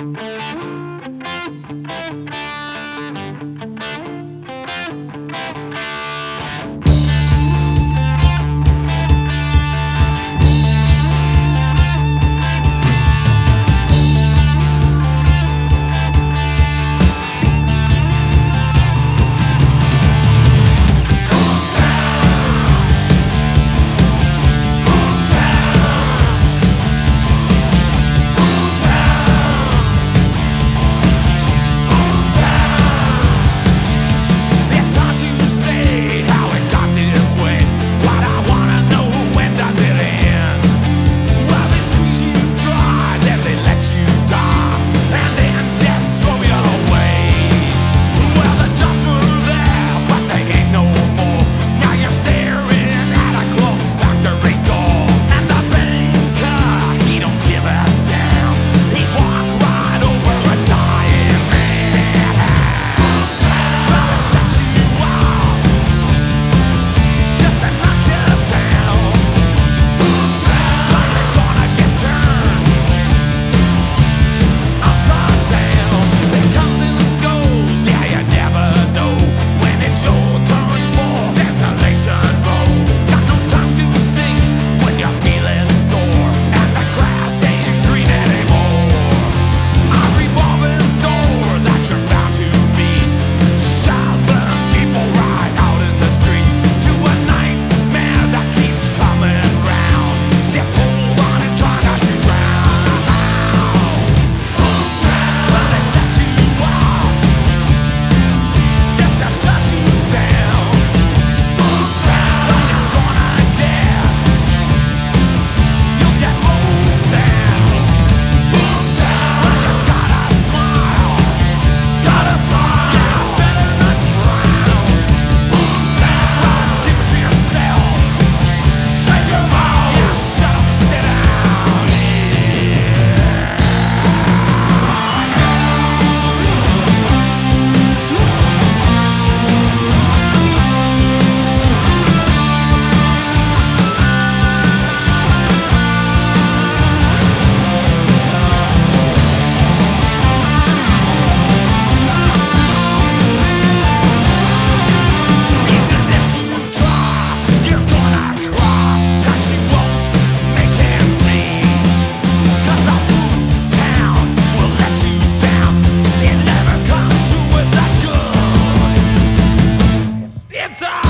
Thank you. Santa!